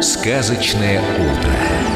Сказочное утро.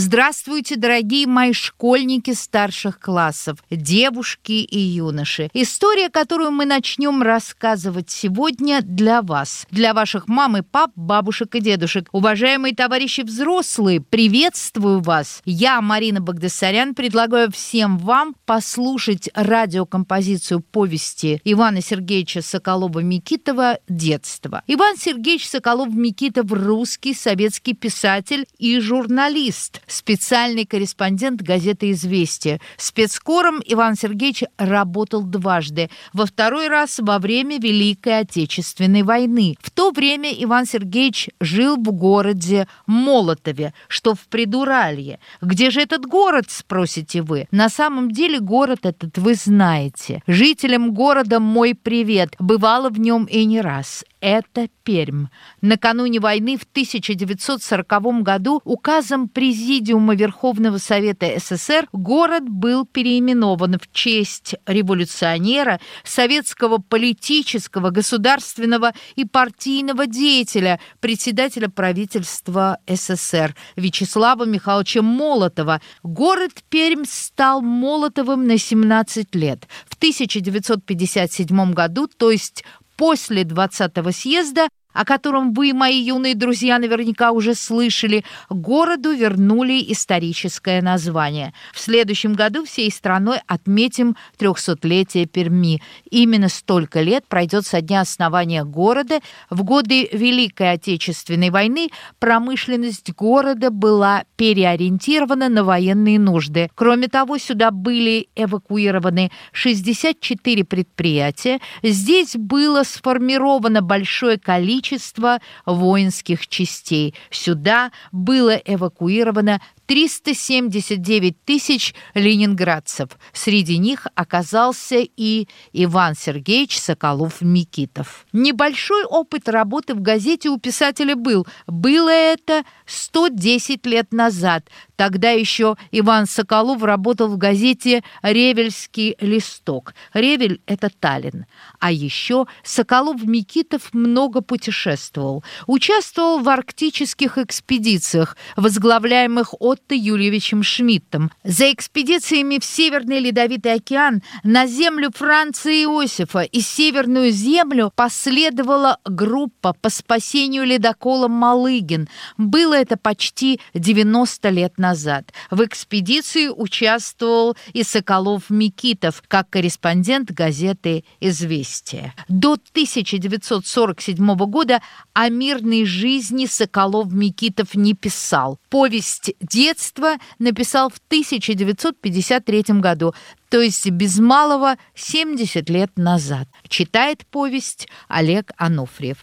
Здравствуйте, дорогие мои школьники старших классов, девушки и юноши. История, которую мы начнем рассказывать сегодня для вас, для ваших мам и пап, бабушек и дедушек. Уважаемые товарищи взрослые, приветствую вас. Я, Марина Багдасарян, предлагаю всем вам послушать радиокомпозицию повести Ивана Сергеевича Соколова-Микитова «Детство». Иван Сергеевич Соколов-Микитов – русский советский писатель и журналист специальный корреспондент газеты «Известия». Спецкором Иван Сергеевич работал дважды. Во второй раз во время Великой Отечественной войны. В то время Иван Сергеевич жил в городе Молотове, что в Придуралье. Где же этот город, спросите вы? На самом деле город этот вы знаете. Жителям города мой привет. Бывало в нем и не раз это Пермь. Накануне войны в 1940 году указом Президиума Верховного Совета СССР город был переименован в честь революционера, советского политического, государственного и партийного деятеля, председателя правительства СССР Вячеслава Михайловича Молотова. Город Пермь стал Молотовым на 17 лет. В 1957 году, то есть после 20-го съезда о котором вы, мои юные друзья, наверняка уже слышали, городу вернули историческое название. В следующем году всей страной отметим 300-летие Перми. Именно столько лет пройдет со дня основания города. В годы Великой Отечественной войны промышленность города была переориентирована на военные нужды. Кроме того, сюда были эвакуированы 64 предприятия. Здесь было сформировано большое количество количество воинских частей. Сюда было эвакуировано 379 тысяч ленинградцев. Среди них оказался и Иван Сергеевич Соколов-Микитов. Небольшой опыт работы в газете у писателя был. Было это 110 лет назад. Тогда еще Иван Соколов работал в газете «Ревельский листок». Ревель – это Таллин. А еще Соколов-Микитов много путешествовал. Участвовал в арктических экспедициях, возглавляемых от Отто Юльевичем Шмидтом. За экспедициями в Северный Ледовитый океан на землю Франции Иосифа и Северную землю последовала группа по спасению ледокола «Малыгин». Было это почти 90 лет назад. В экспедиции участвовал и Соколов-Микитов как корреспондент газеты «Известия». До 1947 года о мирной жизни Соколов-Микитов не писал. Повесть «Дед» детства написал в 1953 году, то есть без малого 70 лет назад. Читает повесть Олег Анофриев.